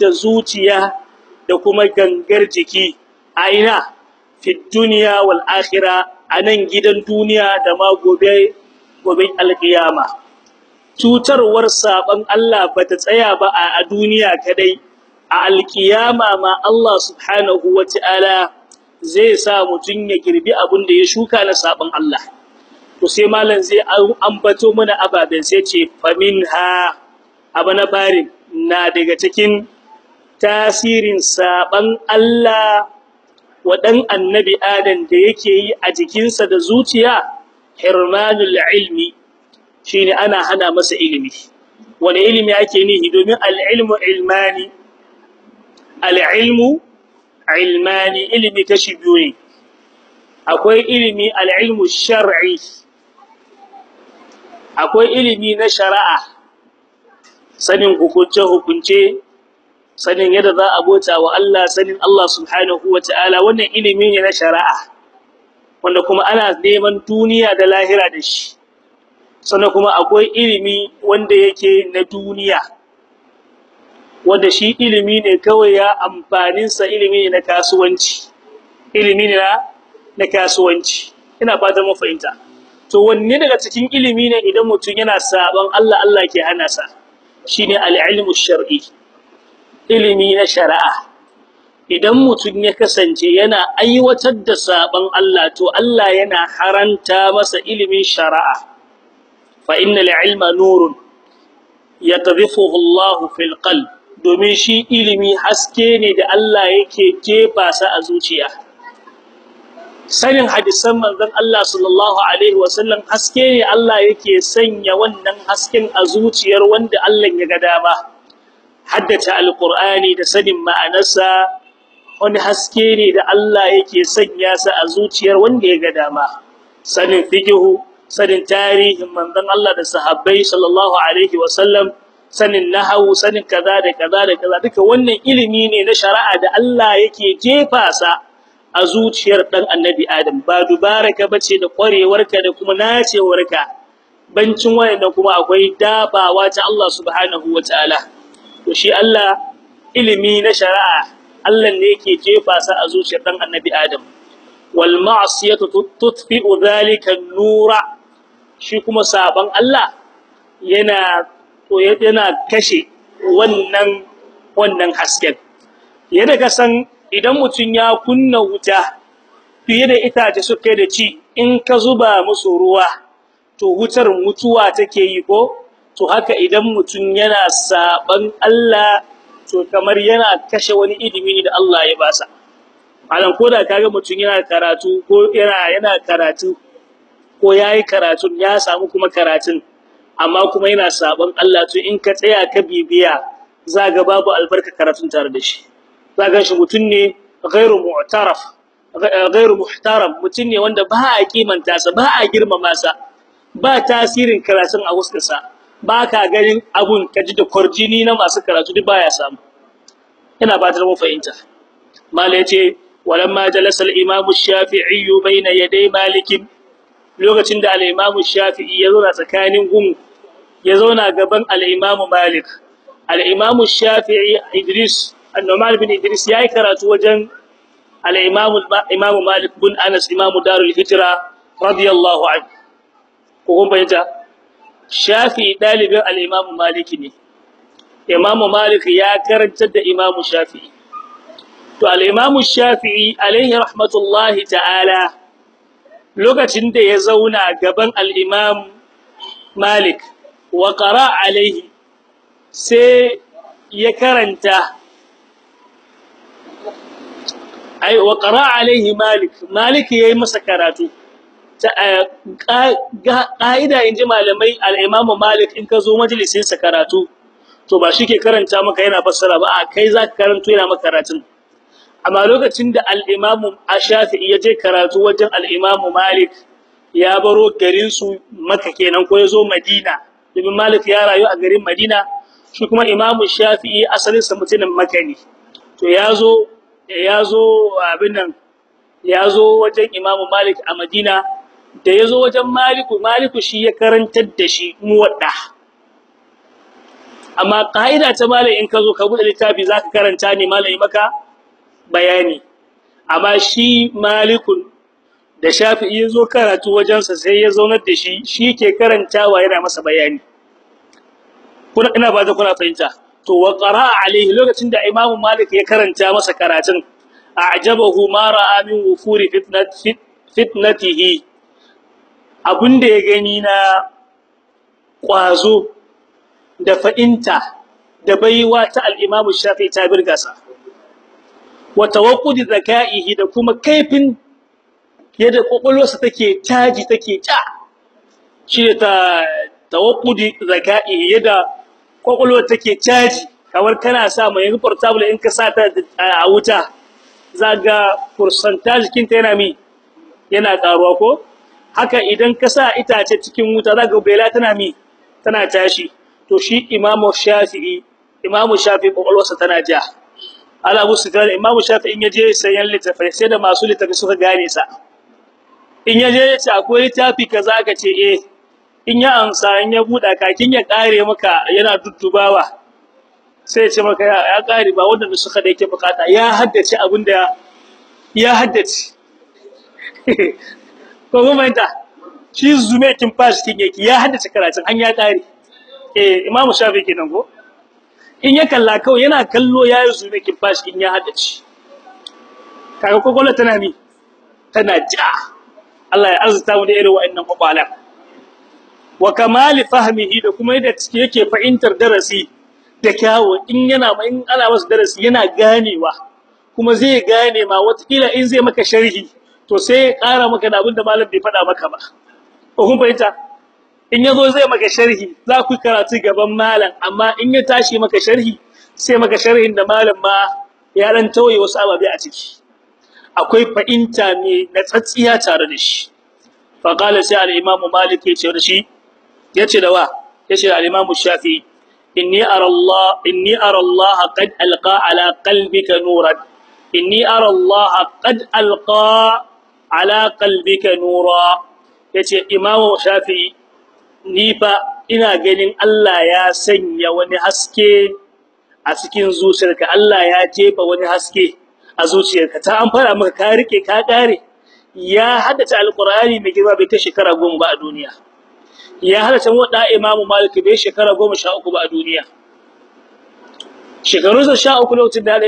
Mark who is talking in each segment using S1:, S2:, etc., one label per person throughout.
S1: da zuciya da kuma gangar jiki. A ina? Fi duniya wal akhirah a nan gidan duniya da ma gobe gobe alkiyama. Cutarwar saban Allah bata tsaya ba a duniya kadai a alkiyama ma Allah subhanahu wataala zai sa mutun ya girbi abin da ya shuka na saban Allah. To sai malam zai ambato mana ababen sai ce faminha abana fari na daga cikin tasirin saban Allah wa dan annabi Adam da yake yi a jikinsa da zuciya hirmanul ilmi shine ana hana masa ilimi. Wani ilimi ake nihi? Domin al-ilmu ilmani al-ilmu ilmani ilimi kashi biyu akwai ilimi al-ilmu shar'i akwai ilimi na shari'a sanin hukunce hukunce sanin yadda za a bota wa Allah sanin Allah subhanahu wataala wannan ilimi ne na shari'a wanda kuma ana neman duniya da lahira da shi. Sannan kuma akwai ilimi wanda yake na duniya wanda shi ilimi ne kawai ya amfanin sa ilimi ne na kasuwanci. Ilimi ne na kasuwanci. Ina fatan mu fahimta. To wanne daga cikin ilimi ne idan mutum yana saban Allah Allah ke hana sa? Shine al-ilmu shar'i. Ilimi na shari'a. Idan mutum ya kasance yana aiwatar da saban Allah to Allah yana haranta masa ilimin shari'a. Fa innal ilma nurun yaqdhifuhu Allah fil qalb. Domin shi ilimi haske ne da Allah yake jefa sa a zuciya. Sanin hadisan manzon Allah sallallahu alaihi wasallam haske ne Allah yake sanya wannan hasken a zuciyar wanda Allah ya ga dama. Haddace alqur'ani da sanin ma'anarsa wani haske ne da Allah yake sanya sa a zuciyar wanda ya ga dama. Sanin fiqhu sanin tarihin manzon Allah da sahabbai sallallahu alaihi wasallam sanin nahwu sanin kaza da kaza da kaza duka wannan ilimi ne na shari'a da Allah yake jefa sa a zuciyar dan annabi Adam. Ba dubaraka bace da kwarewarka da kuma nacewarka. Bancin wayannan kuma akwai dabawa ta Allah subhanahu wataala to shi Allah ilimi na shari'a Allah ne yake jefa sa a zuciyar dan annabi Adam. Wal ma'siyatu tutfi'u dhalika an-nura shi kuma saban Allah yana to yana kashe wannan wannan hasken. Yadda ka san idan mutun ya kunna wuta fiye da itace suke da ci in ka zuba musu ruwa to wutar mutuwa take yi ko? To haka idan mutun yana saban Allah to kamar yana kashe wani ilimi da Allah ya basa malam koda kaga mutun yana karatu ko yana yana karatu ko yayi karatun ya samu kuma karatun amma kuma yana saban Allah to in ka tsaya ka bibiya zaga babu albarka karatun tare da shi. Zaga shi mutun ne ghairu mu'taraf ghairu muhtaram mutun ne wanda ba a kimanta sa ba a girmama sa ba tasirin karatun a huskarsa ba ka ganin abun kaji da kwarjini na masu karatu duk baya samu. Ina ba ta mu fahimta mala ya ce walamma jalasa al-imam ash-shafi'i bayna yaday malik lokacin da al-imam ash-shafi'i ya zauna tsakanin gun ya zauna gaban al-imam malik. Al-imam ash-shafi'i idris an-numan bin idris yayi karatu wajen al-imam imam malik bin anas imam darul hijra radiyallahu anhu. Ko kun bayyana shafi'i dalibin al-imam malik ne. Imam malik ya karantar da imam shafi'i to al-imam shafi'i alaihi rahmatullahi ta'ala lokacin da ya zauna gaban al-imam malik wa qara alaihi sai ya karanta ai wa qara alaihi malik. Malik yayi masa karatu. Ƙa'ida inji malamai al-imam malik in ka zo majalisin sa karatu to ba shi ke karanta maka yana fassara ba a kai za ka karanto yana maka karatun. Amma lokacin da al-Imam Ash-Shafi'i ya je karatu wajen al-Imam Malik ya baro garin su Makka kenan ko ya zo Madina. Ibn Malik ya rayu a garin Madina shi kuma Imam Shafi'i asalin sa mutumin Makka ne. To ya zo ya zo abin nan ya zo wajen Imam Malik a Madina da ya zo wajen Malik Malik shi ya karantar da shi muwadda. Amma kaida ta malai in ka zo ka buɗe littafi zaka karanta ne malai maka bayani. Amma shi malikun da shafi'i ya zo karatu wajensa sai ya zaunar da shi shi ke karantawa yana masa bayani. Kuna ina ba da kuna fahimta. To wa qara'a alaihi lokacin da imam malik ya karanta masa karatun a'jabahu ma ra'a min wufuri fitnati fitnatihi. Abunda ya gani na kwazo da fa'inta da baiwa ta al-imam shafi'i ta birgasa. Wa tawaqqudi zakaihi da kuma kaifin yadda kokolwarsa take taji take ta shi ta tawaqqudi zakaihi yadda kokolwar take caji. Kamar kana sa mai yanzu portable in ka sa ta a wuta zaga percentage kinta yana mi? Yana karuwa ko? Haka idan ka sa itace cikin wuta zaga bela tana mi tana tashi. To shi imamu shafi'i imamu shafi'i kokolwarsa tana ja. Ala musu gane imamu shafi'i in ya je sayan littafi sai da masu littafi suka gane sa. In ya je ya ce akwai littafi kaza ka ce eh. In ya amsa in ya buɗa kakin ya ƙare maka yana duddubawa. Sai ya ce maka ya ƙare ba wanda suka da yake buƙata. Ya haddace abin da ya haddace. ko kuma ta shi zume kin fashi kin yake ya haddace karatun an ya ƙare. Eh imamu shafi kenan ko? In ya kalla kawai yana kallo ya yi zume kin fashi kin ya haddace. Kaga kokola tana mi? Tana ja. Allah ya arzuta mu da irin wa'annan kokwalan wa kamali fahmihi da kuma yadda yake fahimtar darasi da kyawu in yana in ana masa darasi yana ganewa kuma zai gane ma wataƙila in zai maka sharhi to sai ya ƙara maka da abin da malam bai faɗa maka ba. Ko kun fahimta? In ya zo zai maka sharhi za ku karatu gaban malam amma in ya tashi maka sharhi sai maka sharhin da malam ma ya dan tauye wasu ababe a ciki. Akwai fahimta ne na tsatsiya tare da shi. Fa qala sai al-imam malik ya ce da shi ya ce da wa? Yace al-Imam Shafi'i inni ara Allah inni ara Allah qad alqa ala qalbika nuran. Inni ara Allah qad alqa ala qalbika nura. Yace Imam Shafi'i ni fa ina ganin Allah ya sanya wani haske a cikin zuciyarka. Allah ya jefa wani haske a zuciyarka. Ta an fara maka ka riƙe ka kare ya haddace alqur'ani mai girma bai ta shekara goma ba a duniya. Ya halatta wadda Imam Malik bai shekara 13 ba a duniya. Shekarunsa 13 lokacin da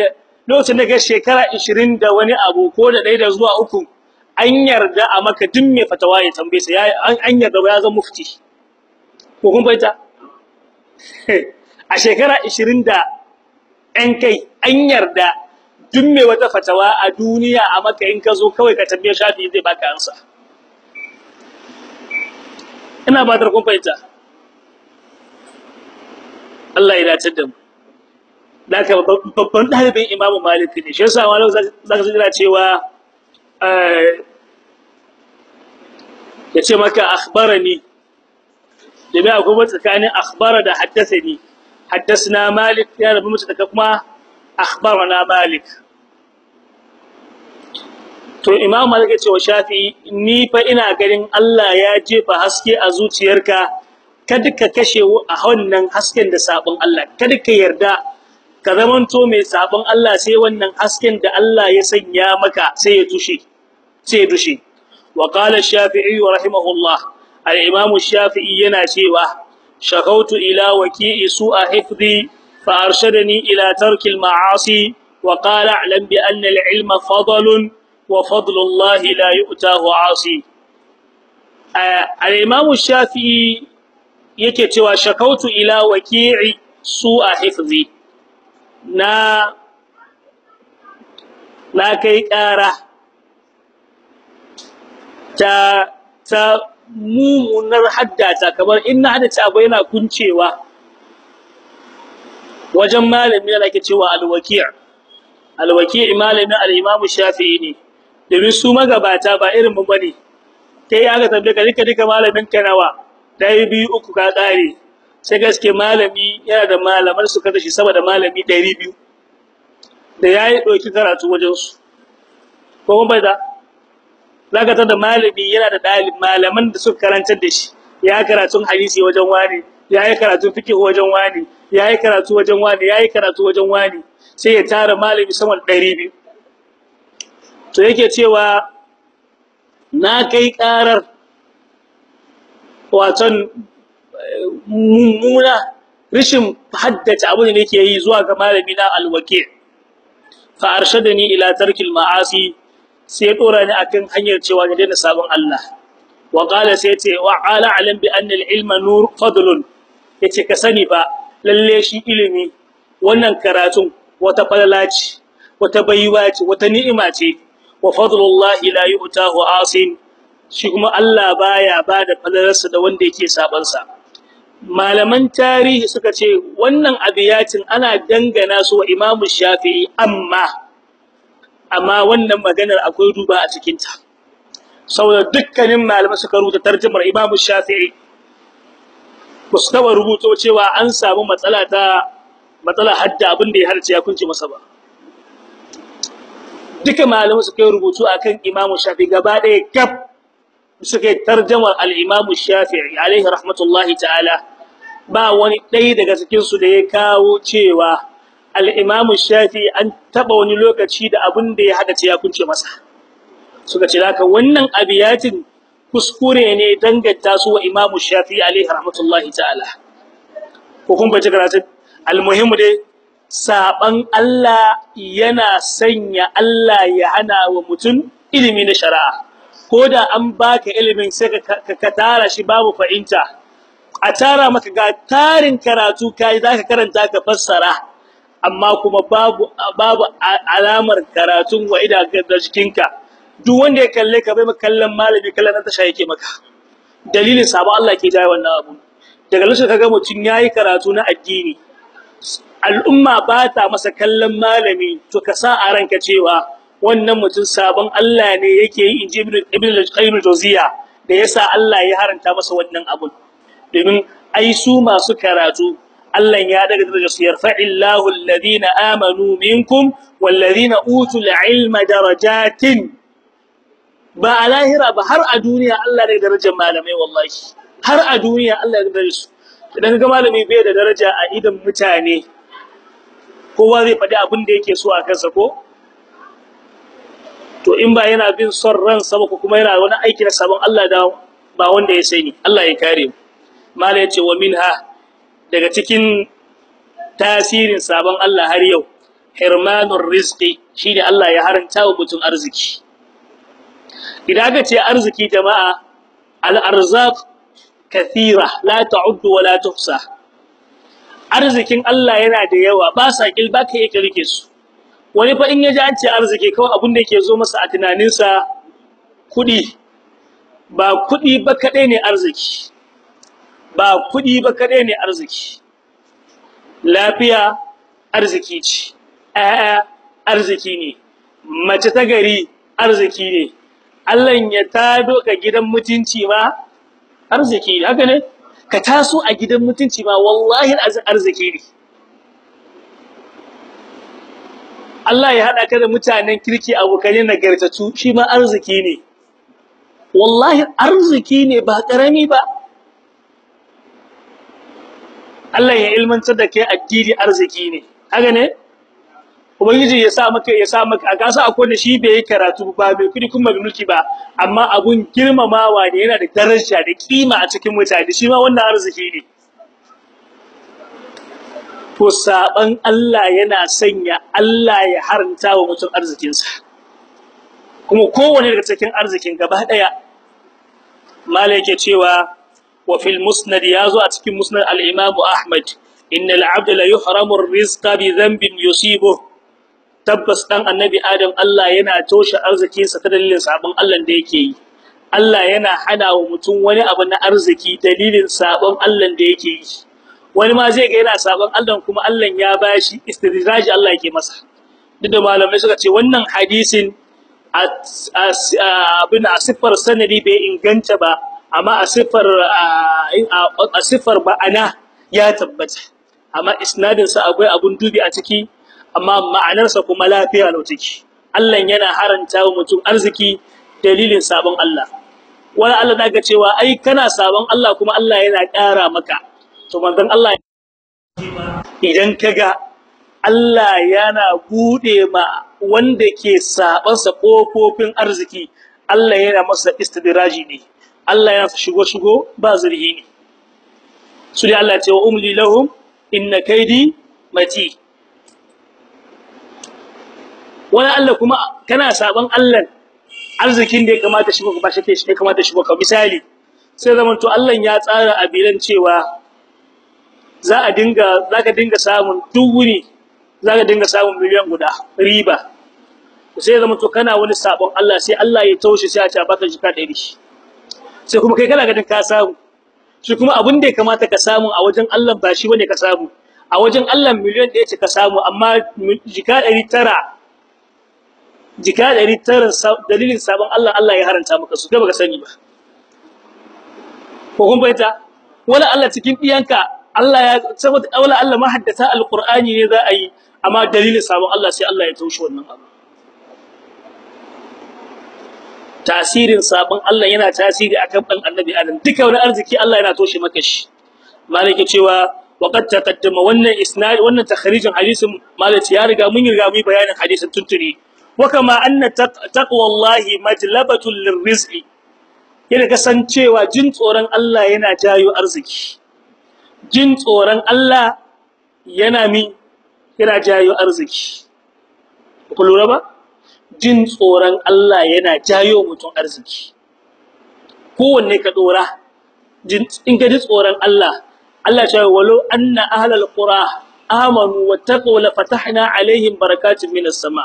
S1: lokacin da ga shekara 20 da wani abu ko da dai da zuwa uku an yarda a maka duk mai fatawa ya tambaye sa an yarda ba ya zama mufti. Ko kun baita a shekara 20 da ɗan kai an yarda duk mai wata fatawa a duniya a maka in ka zo kawai ka tambaye shafi zai baka ansa ina ba da kun fahimta? Allah ya dace da mu. Daga babban dalibin Imam Malik ne shi yasa malam zaka ji da cewa ya ce maka akhbarani. Bai akwai tsakanin akhbara da haddathani haddathna Malik ya rabu mutu kuma akhbarana Malik. To imam malik ya ce wa shafi ni fa ina ganin Allah ya jefa haske a zuciyarka. Kada ka kashe a wannan hasken da sabon Allah. Kada ka yarda ka zamanto mai sabon Allah sai wannan hasken da Allah ya sanya maka sai ya dushe sai ya dushe. Wa qala shafi'i rahimahullah al-imam shafi'i yana cewa shakautu ila waqi'i su'a hifzi fa arshadani ila tarki al-ma'asi wa qala a'lam bi anna al-ilma fadlun wa fadlullahi la yu'tahu 'asi. Al-imam shafi'i yake cewa shakautu ila waqi'i su'a hifzi na na kai ƙara ta ta mumunar haddata kamar in na haddace abu yana kuncewa wajen malami da ake cewa alwaki' alwaki' malamin al-imam shafi'i ne. Domin su magabata ba irin mu ba ne. Kai ya ga tabbata duka duka malamin ka nawa? Dai biyu uku ka kare sai gaske malami yana da malaman su kada shi saboda malami 200 da yayi doki karatu wajen su ko kuma da? Zaka tada malami yana da dalib malaman da suka karantar da shi. Ya karatun hadisi wajen wani ya yi karatun fiqh wajen wani yayi karatu wajen wani yayi karatu wajen wani. Sai ya tara malami saman 200 to yake cewa na kai karar waton mummuna rishin haddace abin da nake yi zuwa ga malami na alwaqi. Fa arshadani ila tarkil ma'asi sai dora ni akan hanyar cewa ne daina sabon Allah. Wa qala sai ce wa ala alam bi anna al-ilma nur fadlun. Yace ka sani ba lalle shi ilimi wannan karatun wata falalaci wata baiwa ce wata ni'ima ce. Wa fadlullahi la yu'tahu asim shi kuma Allah baya ba da falalarsa da wanda yake saban sa malaman tarihi suka ce wannan abiyatin ana dangana su wa Imam Shafi'i amma amma wannan maganar akwai duba a cikin ta saboda dukkanin malamai suka rubuta tarjumar Imam Shafi'i. Su taba rubuto cewa an samu matsala ta matsala hadda abin ya harce ya kunce masa ba. Duka malamai suka yi rubutu akan Imam Shafi'i gaba ɗaya gab suka yi tarjumar al-Imam Shafi'i alaihi rahmatullahi ta'ala. Ba wani ɗaya daga cikin su da ya kawo cewa al-Imam Shafi'i an taba wani lokaci da abin da ya hada ya kunce masa. Suka ce haka wannan abiyatin kuskure ne danganta su wa Imam Shafi'i alaihi rahmatullahi ta'ala. Ko kun bace karatu almuhimu dai saban Allah yana sanya Allah ya hana wa mutum ilimi na shari'a. Koda an baka ilimin sai ka, tara shi babu fahimta. A tara maka ga tarin karatu kai zaka karanta ka fassara. Amma kuma babu babu alamar karatun wa ida da jikinka. Duk wanda ya kalle ka bai maka kallon malami kallon ta shaye yake maka. Dalilin sabon Allah ke jaye wannan abu. Daga lokacin kaga mutun yayi karatu na addini al'umma ba ta masa kallon malami to ka sa a ranka cewa wannan mutun sabon Allah ne yake yi inji ibn al-qayyim da yasa Allah ya haranta masa wannan abun. Domin ai su masu karatu Allah ya daga darajar su yarfa'illahu alladhina amanu minkum walladhina utul ilma darajatin. Ba a lahira ba har a duniya Allah da darajar malamai wallahi. Har a duniya Allah ya darajar su. Idan ga malami bai da daraja a idan mutane kowa zai faɗi abin da yake so a kansa ko? To in ba yana bin son ransa ba ko kuma yana wani aiki na sabon Allah da ba wanda ya sani Allah ya kare mu. Mala ya ce wa minha daga cikin tasirin sabon Allah har yau hirmanur rizqi shine Allah ya haranta wa mutum arziki. Idan aka ce arziki jama'a al-arzaq kathira la ta'uddu wa la tuhsa. Arzikin Allah yana da yawa ba sa kil ba ka riƙe su. Wani fa in yaji an ce arziki kawai abin da yake zo masa a tunaninsa kuɗi ba kuɗi ba kadai ne arziki. Ba kuɗi ba kadai ne arziki. Lafiya arziki ce ƴaƴa arziki ne mace ta gari arziki ne. Allah ya tado ka gidan mutunci ma arziki ne haka ne? Ka taso a gidan mutunci ma wallahi arziki ne. Allah ya hada ka da mutanen kirki abokan nagartatu shi ma arziki ne. Wallahi arziki ne ba ƙarami ba. Allah ya ilmantar da kai addini arziki ne. Haka ne? Ubangiji ya sa maka ya sa maka a gasa akwai da shi bai karatu ba bai kuɗi kuma bai mulki ba amma abun girmamawa ne yana da daraja da kima a cikin mutane shi ma wannan arziki ne. To saban Allah yana sanya Allah ya haranta wa mutum arzikin sa kuma kowanne daga cikin arzikin gaba ɗaya malai yake cewa wa fil musnad ya zo a cikin musnad al-imam Ahmad. Innal 'abda la yuhramu ar-rizqa bi dhanbin yusibuhu tabbas dan annabi adam Allah yana toshe arzikinsa ta dalilin sabon Allah da yake yi. Allah yana hana wa mutum wani abu na arziki dalilin sabon Allah da yake yi. Wani ma zai ga yana sabon Allah kuma Allah ya bashi istidraji Allah yake masa. Duk da malamai suka ce wannan hadisin abin a siffar sanadi bai inganta ba. Amma a siffar a siffar ba'ana ya tabbata. Amma isnadinsa akwai abun dubi a ciki amma ma'anarsa kuma lafiya lau take. Allah yana haranta wa mutum arziki dalilin sabon Allah. Wani Allah daga cewa ai kana sabon Allah kuma Allah yana ƙara maka. To manzon Allah idan kaga Allah yana buɗe ma wanda ke sabansa kofofin arziki Allah yana masa istidraji ne. Allah yana shigo shigo ba zurhi ne. Su dai Allah ya ce wa umli lahum inna kaidi mati. Wani Allah kuma kana saban Allah arzikin da ya kamata shi ba shi ya kamata shi ka. Misali sai zaman to Allah ya tsara abilan cewa za a dinga zaka dinga samun duwuni zaka dinga samun miliyan guda riba. Sai zaman to kana wani sabon Allah sai Allah ya taushe sai a ce baka jika 100 sai kuma kai kana ganin ka samu. Shi kuma abin da ya kamata ka samu a wajen Allah ba shi ba ne ka samu. A wajen Allah miliyan ɗaya ce ka samu amma jika 900 jika 900 dalilin sabon Allah Allah ya haranta maka su kai baka sani ba. Ko kun bayyana wala Allah cikin diyanka Allah ya saboda wala Allah mahaddata alqur'ani ne za a yi amma dalilin sabon Allah sai Allah ya taushe wannan abu. Tasirin sabon Allah yana tasiri akan dan annabi Adam. Duka wani arziki Allah yana toshe maka shi. Malaka cewa waqad taqaddama wannan isnad wannan takhrijin hadisin malaka ya riga mun riga mu bayanin hadisin tuntuni. Wa kama anna taqwallahi majlabatul lirrizqi. Yana kasancewa jin tsoron Allah yana jayo arziki. Jin tsoron Allah yana mi yana jayo arziki. Ku lura ba? Jin tsoron Allah yana jayo mutum arziki. Kowanne ka dora in ka ji tsoron Allah Allah ya ce walau anna ahlal qura amanu wattaqu la fatahna alaihim barakatun minas sama.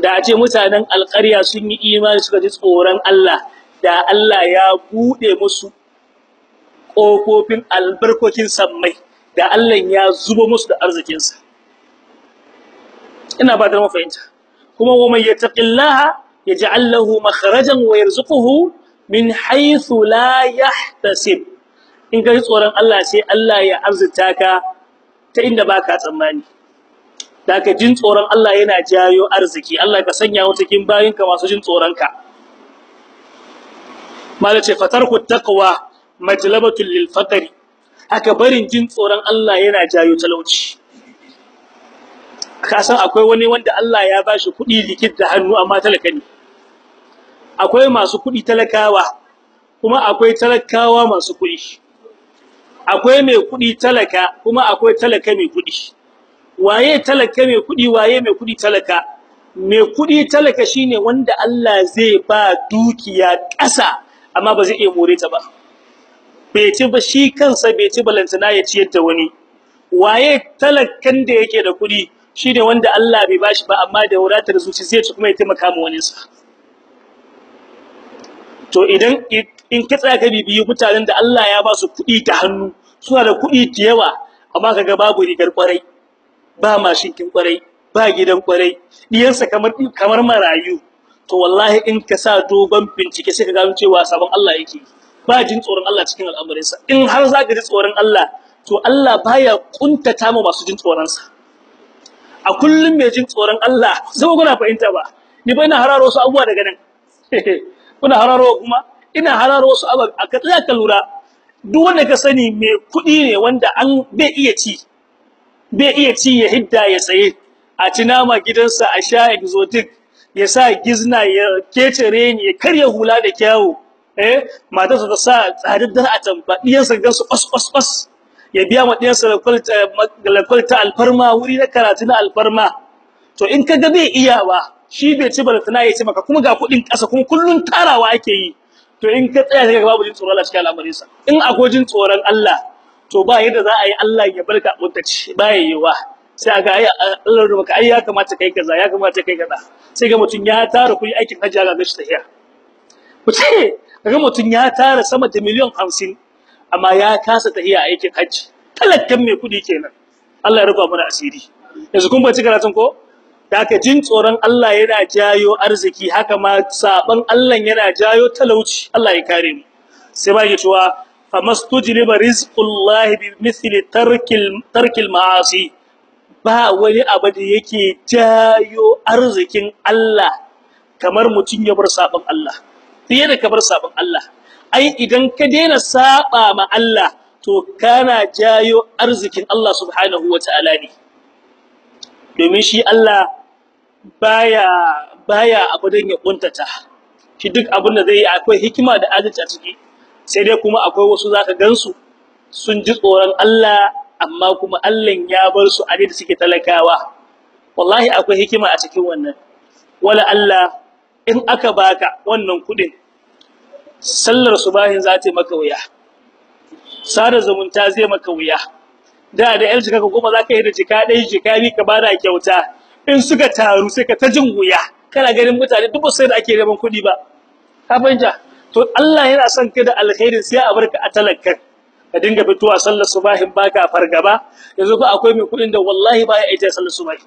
S1: Da a ce mutanen alƙarya sun yi imani suka ji tsoron Allah da Allah ya buɗe musu ƙofofin albarkokin sammai da Allah ya zuba musu da arzikinsa. Ina ba da mafahimta kuma wa man yattaqillaha yaj'al lahu makhrajan wa yarzuquhu min haythu la yahtasib. In ka tsoron Allah sai Allah ya arzuta ka ta inda baka tsammani. Daga jin tsoron Allah yana jayo arziki. Allah ka sanya mu cikin bayinka masu jin tsoron ka malace fatarku taqwa majlabatul lil faqri. Haka barin jin tsoron Allah yana jayo talauci. Ka san akwai wani wanda Allah ya bashi kuɗi likit da hannu amma talaka ne. Akwai masu kuɗi talakawa kuma akwai talakawa masu kuɗi. Akwai mai kuɗi talaka kuma akwai talaka mai kuɗi. Waye talaka mai kuɗi waye mai kuɗi talaka? Mai kuɗi talaka shine wanda Allah zai ba dukiya ƙasa amma ba zai iya more ta ba. Bai ci ba shi kansa bai ci balantana ya ciyar da wani. Waye talakan da yake da kuɗi? Shine wanda Allah bai bashi ba amma da wadatar zuci zai ci kuma ya taimaka ma wani sa to idan in ka ka bibiyi mutanen da Allah ya ba su kuɗi ta hannu suna da kuɗi da yawa amma kaga babu rigar ƙwarai ba mashinkin ƙwarai ba gidan ƙwarai diyansa kamar kamar marayu. To wallahi in ka sa dogon bincike sai ka gano cewa sabon Allah yake ba jin tsoron Allah cikin al'amuransa in har za ka ji tsoron Allah to Allah baya kuntata mu masu jin tsoron sa a kullum mai jin tsoron Allah sai kuna fahimta ba. Ni ba ina hararo su abubuwa daga nan. Kuna hararo kuma? Ina hararo su abubuwa a ka tsaya ka lura. Duk wanda ka sani mai kuɗi ne wanda an bai iya ci bai iya ci ya hidda ya tsaye a ci nama gidansa a sha exotic ya sa gizna ya kecere ni ya karya hula da kyawu eh? Matarsa ta sa tsadaddar a tamba diyansa gan su kwas kwas kwas. Ya biya ma diyansa lakwal ta alfarma wuri na karatu na alfarma. To in ka ga bai iya ba shi bai ci balantana ya ci maka kuma ga kuɗin kasa kuma kullun tarawa ake yi. To in ka tsaya kaga babu jin tsoron Allah cikin al'amarinsa. In akwai tsoron Allah to ba yadda za a yi Allah ya barka muntaci ba yayiwa sai ga ai Allah da baka ai ya kamata kai kaza ya kamata kai kaza. Sai ga mutun ya tara kuɗi aikin hajji ga gashi tahiya kuce kaga mutun ya tara sama da miliyan 50 amma ya kasa tahiya aikin hajji. Talakkan mai kuɗi kenan. Allah ya rufa mana asiri. Yanzu kun bace karatun ko? Da ka jin tsoron Allah yana jayo arziki haka ma saban Allah yana jayo talauci. Allah ya kare mu. Sai ba ya cewa famastujliba rizqullahi bimithli tarkil tarkil ma'asi. Ba wani abu da yake jayo arzikin Allah kamar mutun ya bar saban Allah. Fiye da kabar saban Allah. Ai idan ka daina saba ma Allah to kana jayo arzikin Allah subhanahu wataala ne. Domin shi Allah baya baya abudan ya kuntata shi duk abin da zai yi akwai hikima da adalci a ciki sai dai kuma akwai wasu zaka gansu sun ji tsoron Allah amma kuma Allah ya bar su a da suke talakawa. Wallahi akwai hikima a cikin wannan. Wala Allah in aka baka wannan kuɗin sallar subahin za ta maka wuya. Sada zumunta zai maka wuya. Da da yar jika ka kuma zaka yi da jika dai jika ni ka ba da kyauta. In suka taru sai ka ta jin wuya. Kana ganin mutane duk sai da ake neman kuɗi ba. Ka fahimta? To Allah yana son ka da alkhairin sai a barka a talakkan ka dinga fitowa sallar subahin baka fargaba. Yanzu fa akwai mai kuɗin da wallahi baya aita sallar subahin.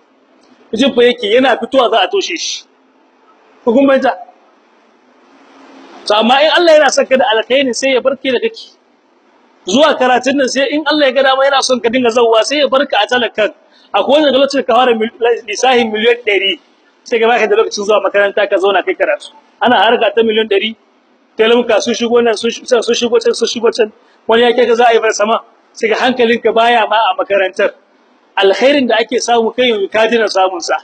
S1: Jin fa yake yana fitowa za a toshe shi. Hukun banta to amma in Allah yana son ka da alkhairi sai ya barke da kake. Zuwa karatun nan sai in Allah ya ga dama yana son ka dinga zawwa sai ya barka a talakan. Akwai wanda lokacin ka fara lisahin miliyan 100 sai ga baka da lokacin zuwa makaranta ka zauna kai karatu. Ana harka ta miliyan 100 talamuka sun shigo nan sun shigo can sun shigo can. Wani yake ga za a yi bar sama sai ga hankalinka baya ma a makarantar. Alkhairin da ake samu kai yanzu ka dina samun sa.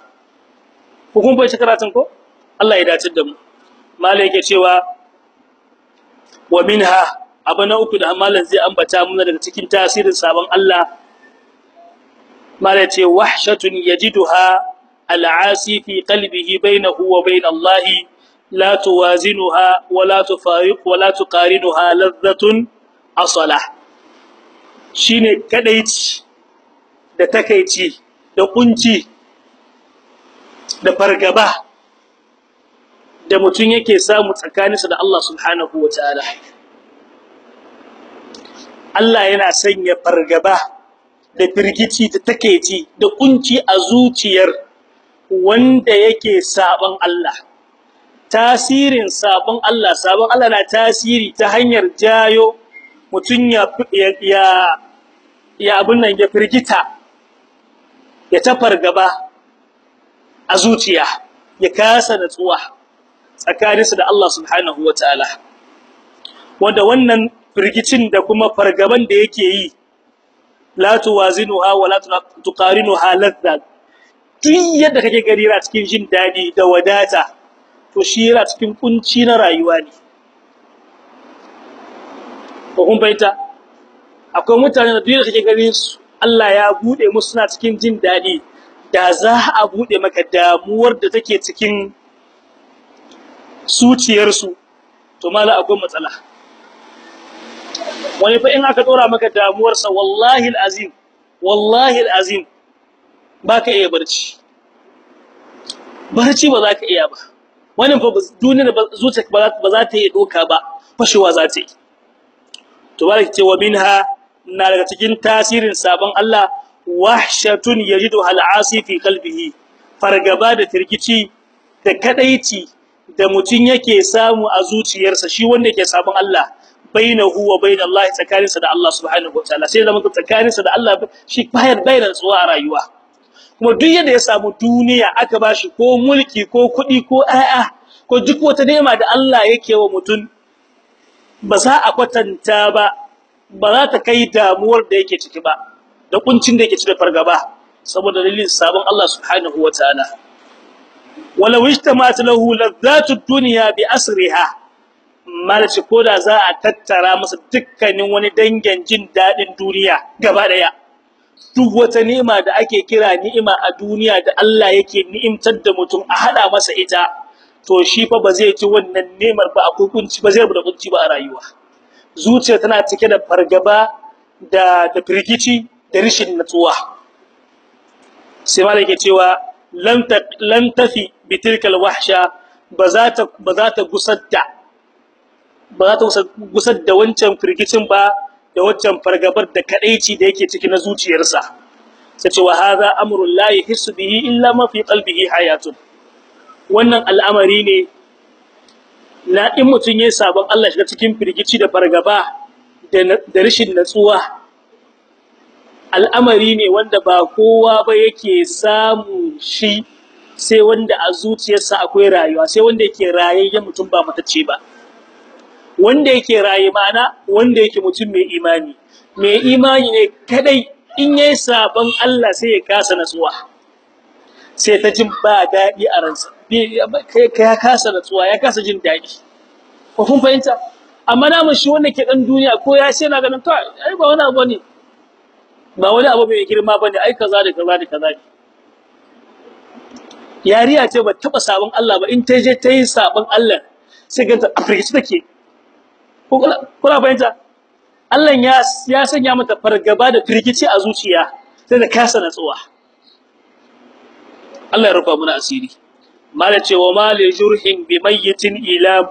S1: Ci karatun ko? Allah ya dace da mu. Malai yake cewa wa minha abu na uku da malam zai ambata muna daga cikin tasirin sabon Allah. Malai ce wahshatun yajiduha al'asi fi qalbihi bainahu wa bain Allah la tuwazinuha wa la tufariq wa la tuqarinuha ladhatun asala. Shine kadaici da takeici da kunci da fargaba da mutum yake samu tsakaninsa da Allah subhanahu wataala Allah yana sanya fargaba da firgici da takeici da kunci a zuciyar wanda yake saban Allah. Tasirin sabon Allah sabon Allah na tasiri ta hanyar jayo mutun ya ya abun nan ya firgita ya tafar gaba a zuciya ya kasa natsuwa. Tsakaninsa da Allah subhanahu wataala wanda wannan firgicin da kuma fargaban da yake yi la tuwazinuha wa la tuqarinuha ladha tun yadda kake gari ra cikin jin daɗi da wadata to shi yana cikin kunci na rayuwa ne. Ko kun baita akwai mutane da duk kake gani su Allah ya buɗe musu suna cikin jin daɗi da za a buɗe maka damuwar da take cikin zuciyar su to mala akwai matsala. Wani fa in aka dora maka damuwar sa wallahi alazim wallahi alazim baka iya barci. Barci ba za ka iya ba. Wannan fa duniyar zuciyarka ba za ta yi doka ba fashewa za ta yi. To baraka ce wa minha na daga cikin tasirin sabon Allah wahshatun yajidu al'asi fi qalbihi fargaba da firgici da kadaici da mutun yake samu a zuciyarsa shi wanda yake sabon Allah bainahu wa bain Allah tsakaninsa da Allah subhanahu wataala sai zama tsakaninsa da Allah shi bayar bayar tsuwa a rayuwa. Kuma duk yadda ya samu duniya aka bashi ko mulki ko kuɗi ko ayya ko duk wata nema da Allah yake wa mutun ba za a kwatanta ba ba za ta kai damuwar da yake ciki ba da kuncin da yake ciki da fargaba saboda dalilin sabon Allah subhanahu wataala wala wishtamat lahu ladhatu dunya bi asriha. Malaci koda za a tattara masa dukkanin wani dangin jin daɗin duniya gaba ɗaya duk wata ni'ima da ake kira ni'ima a duniya da Allah yake ni'imtar da mutum a hada masa ita to shi fa ba zai ci wannan ni'imar ba akwai kunci ba zai rubuta kunci ba a rayuwa. Zuciya tana cike da fargaba da da firgici da rishin natsuwa. Sai malaka cewa lam lam tafi bitilkal wahsha ba za ta ba za gusar da wancan firgicin ba da wancan fargabar da kadaici da yake ciki na zuciyarsa. Sai ce wa hadha amrun la yahissu bihi illa ma fi qalbihi hayatun. Wannan al'amari ne na in mutun yayin sabon Allah shiga cikin firgici da fargaba da rashin natsuwa al'amari ne wanda ba kowa ba yake samu shi sai wanda a zuciyarsa akwai rayuwa sai wanda yake rayayyen mutum ba mutacce ba. Wanda yake raye mana wanda yake mutum mai imani. Mai imani ne kadai in yayi saban Allah sai ya kasa natsuwa. Sai ta jin ba daɗi a ransa. Ya kasa natsuwa ya kasa jin daɗi ko kun fahimta? Amma namun shi wanda ke dan duniya ko ya ce na ganin to ai ba wani abu ne ba wani abu mai girma ba ne ai kaza da kaza da kaza yariya ce ba taba sabon Allah ba in ta je ta yi sabon Allah sai ga ta afirkici take. Kula fahimta? Allah ya ya sanya mata fargaba da firgici a zuciya sai da kasa natsuwa. Allah ya rufa muna asiri. Mala ce wa mal jurhin bi mayyitin ilam.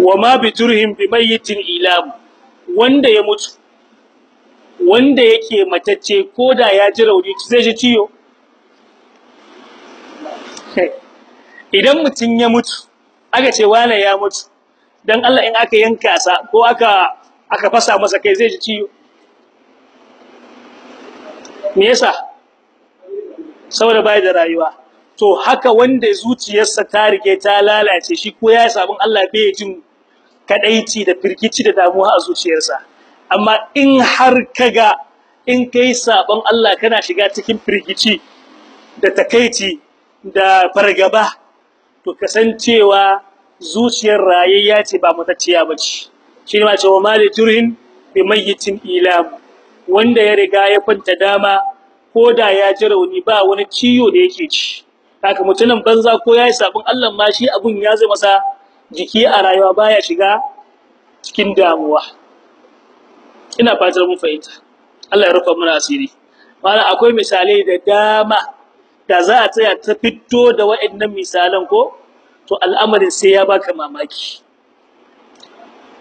S1: Wa ma bi jurhin bi mayyitin ilam. Wanda ya mutu wanda yake matacce koda ya ji rauni zai ji ciyo idan mutun ya mutu aka ce wane ya mutu dan Allah in aka yanka sa ko aka aka fasa masa kai zai ji ciyo me yasa? Saboda bai da rayuwa. To haka wanda zuciyarsa ta rige ta lalace shi ko ya sabon Allah bai jin kadaici da firkici da damuwa a zuciyarsa. Amma in har kaga in kai sabon Allah kana shiga cikin firkici da takeici da fargaba to kasancewa zuciyar rayayya ce ba mutacciya bace shi ne ma cewa mali turhin bi mayyitin ilam wanda ya riga ya kwanta dama koda ya ji rauni ba wani ciyo da yake ci. Haka mutumin banza ko yayi sabon Allah ma shi abun ya zai masa jiki a rayuwa baya shiga cikin damuwa. Ina fatar mun fahimta. Allah ya rufa mana asiri. Mana akwai misalai da dama da za a tsaya ta fito da waɗannan misalan ko to al'amarin sai ya baka mamaki.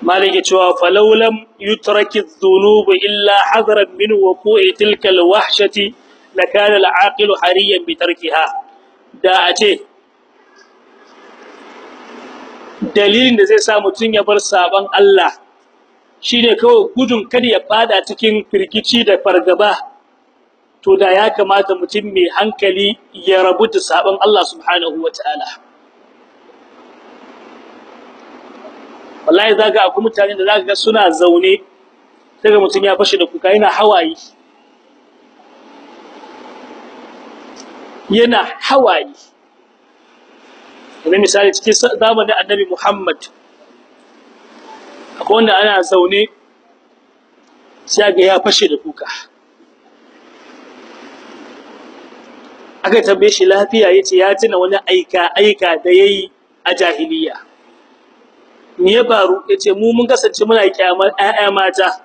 S1: Malike cewa falawlam yutraki adh-dhunub illa hadaran min wuqu'i tilka al-wahshati lakana al-aqilu hariyan bi da a ce dalilin da zai sa mutun ya bar saban Allah shine kawai gudun kada ya fada cikin firgici da fargaba to da ya kamata mutum mai hankali ya rabu da saban Allah subhanahu wataala wallahi zaka akwai mutane da zaka ga suna zaune daga mutum ya fashe da kuka yana hawaye. Yana hawaye. Kuma misali cikin zamanin annabi Muhammad akwai wanda ana zaune sai ga ya fashe da kuka. Aka tambaye shi lafiya ya ce ya tuna wani aika aika da yayi a jahiliya. Me ya faru? Yace mu mun kasance muna kiyamar ƴaƴa mata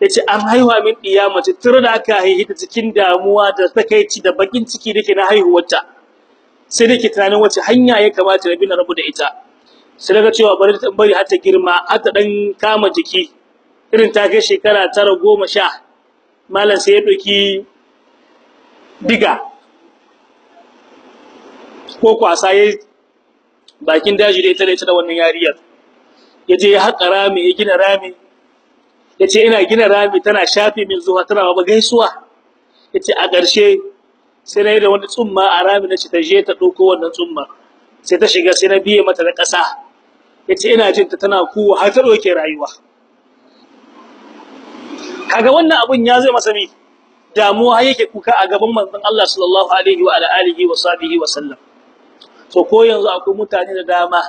S1: ya ce an haihuwa min diya mace tur da aka haihi ta cikin damuwa da takeici da bakin ciki dake na haihuwarta. Sai dake tunanin wace hanya ya kamata na bi na rabu da ita. Sai daga cewa bari ta bari har ta girma har ta dan kama jiki. Irin ta kai shekara 9 10 mallan sai ya doki diga. Ko kwasa yayi bakin daji da ita da ita da wannan yariyar. Yaje ya haƙa rami ya gina rami. Yace ina gina rami tana shafe min zuwa tana ba gaisuwa. Yace a ƙarshe sai na yi da wani tsumma a rami nace ta je ta ɗauko wannan tsumma. Sai ta shiga sai na biye mata da ƙasa. Yace ina jin ta tana kuwa har ta doke rayuwa. Kaga wannan abun ya zai masa mi damuwa yake kuka a gaban manzon Allah sallallahu alaihi wa alihi wa sahbihi wa sallam. To ko yanzu akwai mutane da dama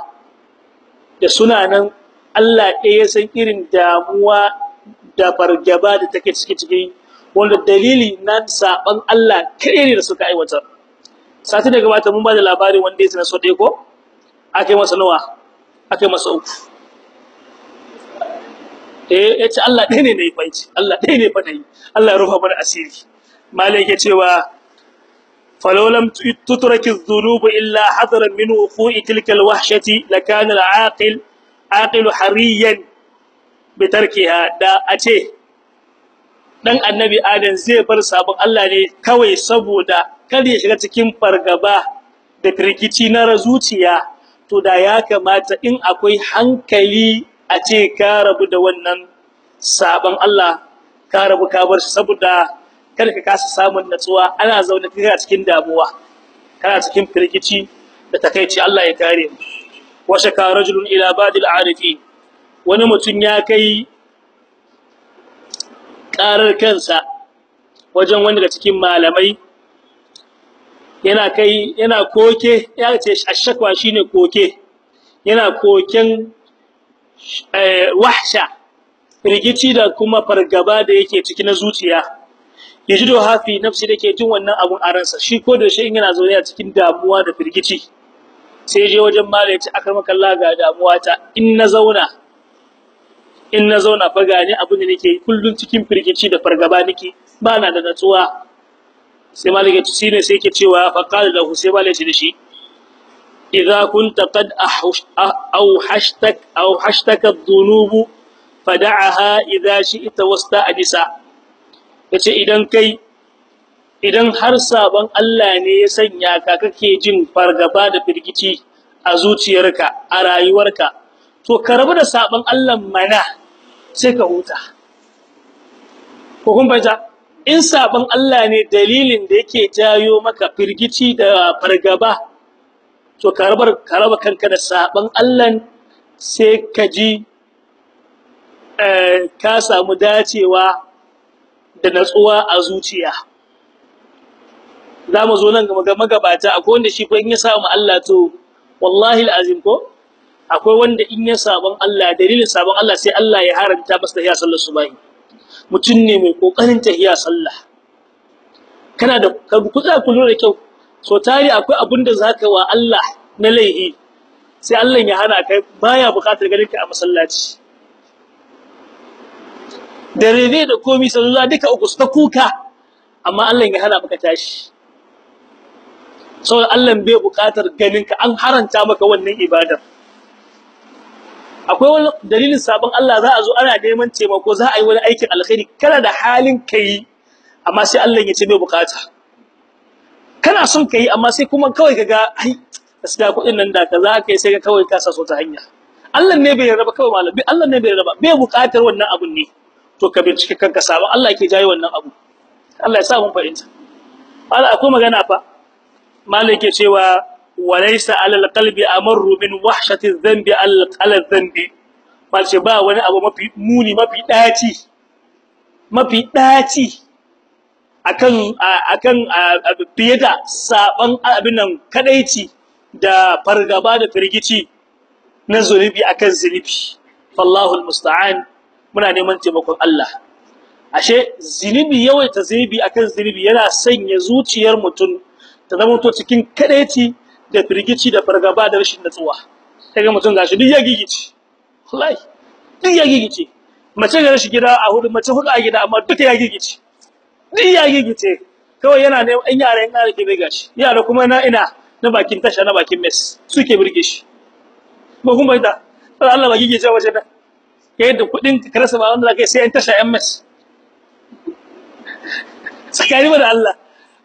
S1: da suna nan Allah ɗaya ya san irin damuwa da fargaba da take ciki ciki wanda dalili na saban Allah kai ne da suka aiwatar. Sati da gabata mun ba da labarin wanda ya tsana so dai ko? Akai masa nawa? Akai masa uku. Eh ya ce Allah ɗaya ne na yi faici Allah ɗaya ne fa na yi Allah ya rufa mana asiri. Malai yake cewa فلو لم تترك الذنوب إلا حذرا من وقوع تلك الوحشة لكان العاقل عاقل حريا بتركها دا أتي dan annabi adam zai bar sabon Allah ne kawai saboda kada ya shiga cikin fargaba da firgici na zuciya to da ya kamata in akwai hankali a ce ka rabu da wannan sabon Allah ka rabu ka bar shi saboda kada ka kasa samun natsuwa. Ana zaune kana cikin damuwa kana cikin firgici da takeici Allah ya kare mu. Wa shaka rajulun ila badil arifi wani mutun ya kai karar kansa wajen wani daga cikin malamai. Yana kai yana koke ya ce ashakwa shine koke. Yana koken wahsha rigici da kuma fargaba da yake ciki na zuciya. Yajidu hafi nafsi dake jin wannan abun a ransa. Shi ko da shi in yana zaune a cikin damuwa da firgici sai je wajen mala ya ce akramaka Allah ga damuwa ta. In na zauna in na zauna fa gani abin da nake kullun cikin firgici da fargaba nake. Ba na da natsuwa. Sai mala ya ce shine sai yake cewa fa qala lahu. Sai mala ya ce da shi idza kunta qad awhashtak awhashtaka adh-dhunub fad'aha idza shi'ta wasta'disa ya ce idan kai idan har sabon Allah ne ya sanya ka kake jin fargaba da firgici a zuciyarka a rayuwarka to ka rabu da sabon Allah mana sai ka huta. Ko kun bayyana in sabon Allah ne dalilin da yake jayo maka firgici da fargaba to ka rabar ka raba kanka da sabon Allah sai ka ji eh ka samu dacewa da natsuwa a zuciya. Za mu zo nan ga magabata akwai wanda shi fa in ya samu Allah to wallahi alazim ko? Akwai wanda in ya sabon Allah dalilin sabon Allah sai Allah ya haranta masa tahiya sallar subahi. Mutum ne mai ƙoƙarin tahiya sallah. Kana da kuza ku lura da kyau. So tari akwai abin da zaka wa Allah na laihi sai Allah ya hana kai baya buƙatar ganin ka a masallaci. Da rere da komi sai zuwa duka uku su ta kuka. Amma Allah ya hana maka tashi. Saboda Allah bai buƙatar ganinka an haranta maka wannan ibadar. Akwai wani dalilin sabon Allah za a zo ana neman taimako za a yi wani aikin alkhairi kana da halin kai amma sai Allah ya ce bai buƙata. Kana son kai amma sai kuma kawai kaga ai gaskiya kuɗin nan da kaza kai sai ka kawai ka sa so ta hanya. Allah ne bai raba kawai malami Allah ne bai raba bai buƙatar wannan abun ne. To ka bincike kanka sabon Allah yake jayi wannan abu. Allah ya sa mun fahimta. Allah akwai magana fa? Malik ke cewa walaysa alal qalbi amarru min wahshati dhanbi ala dhanbi. Malce ba wani abu mafi muni mafi daci mafi daci akan akan fiye da saban abin nan kadaici da fargaba da firgici na zunubi akan zunubi. Fallahu almusta'an muna neman taimakon Allah. Ashe zinubi yawaita zinubi akan zinubi yana sanya zuciyar mutum ta zama to cikin kadaici da firgici da fargaba da rashin natsuwa. Kaga mutum gashi duk ya gigice. Wallahi duk ya gigice. Mace ga rashi gida a huɗu mace huɗu a gida amma duka ya gigice. Duk ya gigice. Kawai yana ne an yara yan ƙara ke bai gashi. Yara kuma na ina na bakin tasha na bakin mes suke burge shi. Ba kuma ita Allah ba gigice waje da kai da kuɗin ka rasa ba wanda kai sai an tasha yan mes tsakani da Allah.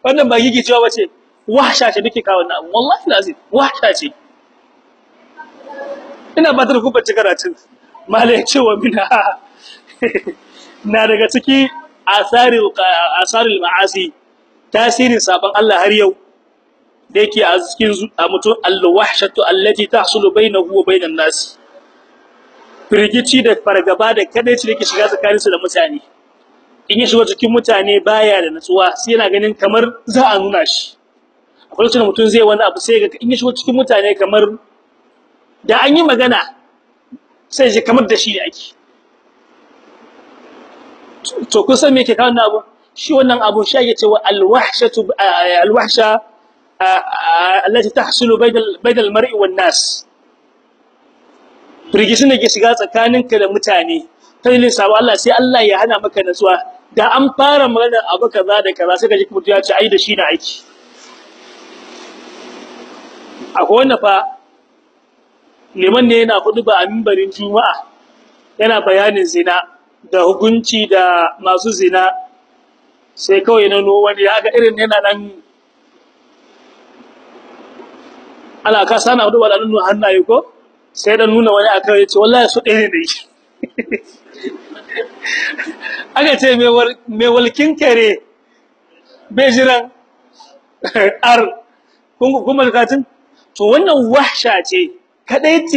S1: Wannan ba gigicewa bace wahsha ce duke kawo wannan wallahi lazim wahsha ce. Ina ba ta ku bacci karatun. Malai ce wa mina. Na daga ciki asaril asaril ma'asi. Tasirin saban Allah har yau. Da yake a cikin mutum al-wahshatu allati tahsulu bainahu wa bainan nas firgici da fargaba da kadaici da ke shiga tsakaninsu da mutane. In ya shiga cikin mutane baya da natsuwa sai yana ganin kamar za a nuna shi. Akwai lokacin mutum zai wani abu sai ga in ya shiga cikin mutane kamar da an yi magana sai ji kamar da shi ne ake. To kun san me yake kawo wannan abu? Shi wannan abu shi ake cewa alwahshatu alwahsha allati tahsulu bainal mar'i wan nas. Firgishin da ke shiga tsakaninka da mutane. Dalilin sabo Allah sai Allah ya hana maka natsuwa. Da an fara magana abu kaza da kaza sai ka ji mutum ya ce ai da shi na aiki. Akwai wanda fa liman ne yana huɗu ba a mimbarin juma'a yana bayanin zina da hukunci da masu zina. Sai kawai na no wani ya ga irin yana nan. Ana ka sana huɗu ba da nuna hannaye ko? Sai da nuna wani akan ya ce wallahi su ɗaya ne da shi aka ce mai walkin kare bai jiran ar kuma katin to wannan wahsha ce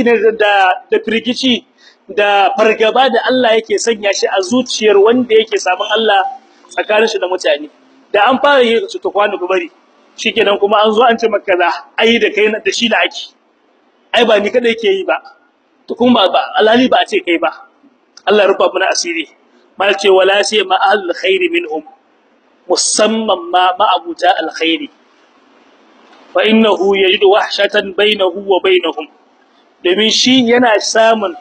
S1: ne da da firgici da fargaba da Allah yake sanya shi a zuciyar wanda yake samun Allah tsakanin shi da mutane. Da an fara yi su ta kwano bari. Shikenan kuma an zo an ce maka za ai da kai da shi da ake. Ai ba ni kada yake yi ba. To kuma ba alhali ba a ce kai ba. Allah rufa mana asiri. Mal ce wala sai ma ahlul khairi minhum. Musamman ma ma'abuta alkhairi. Fa innahu yajidu wahshatan bainahu wa bainahum. Domin shi yana samun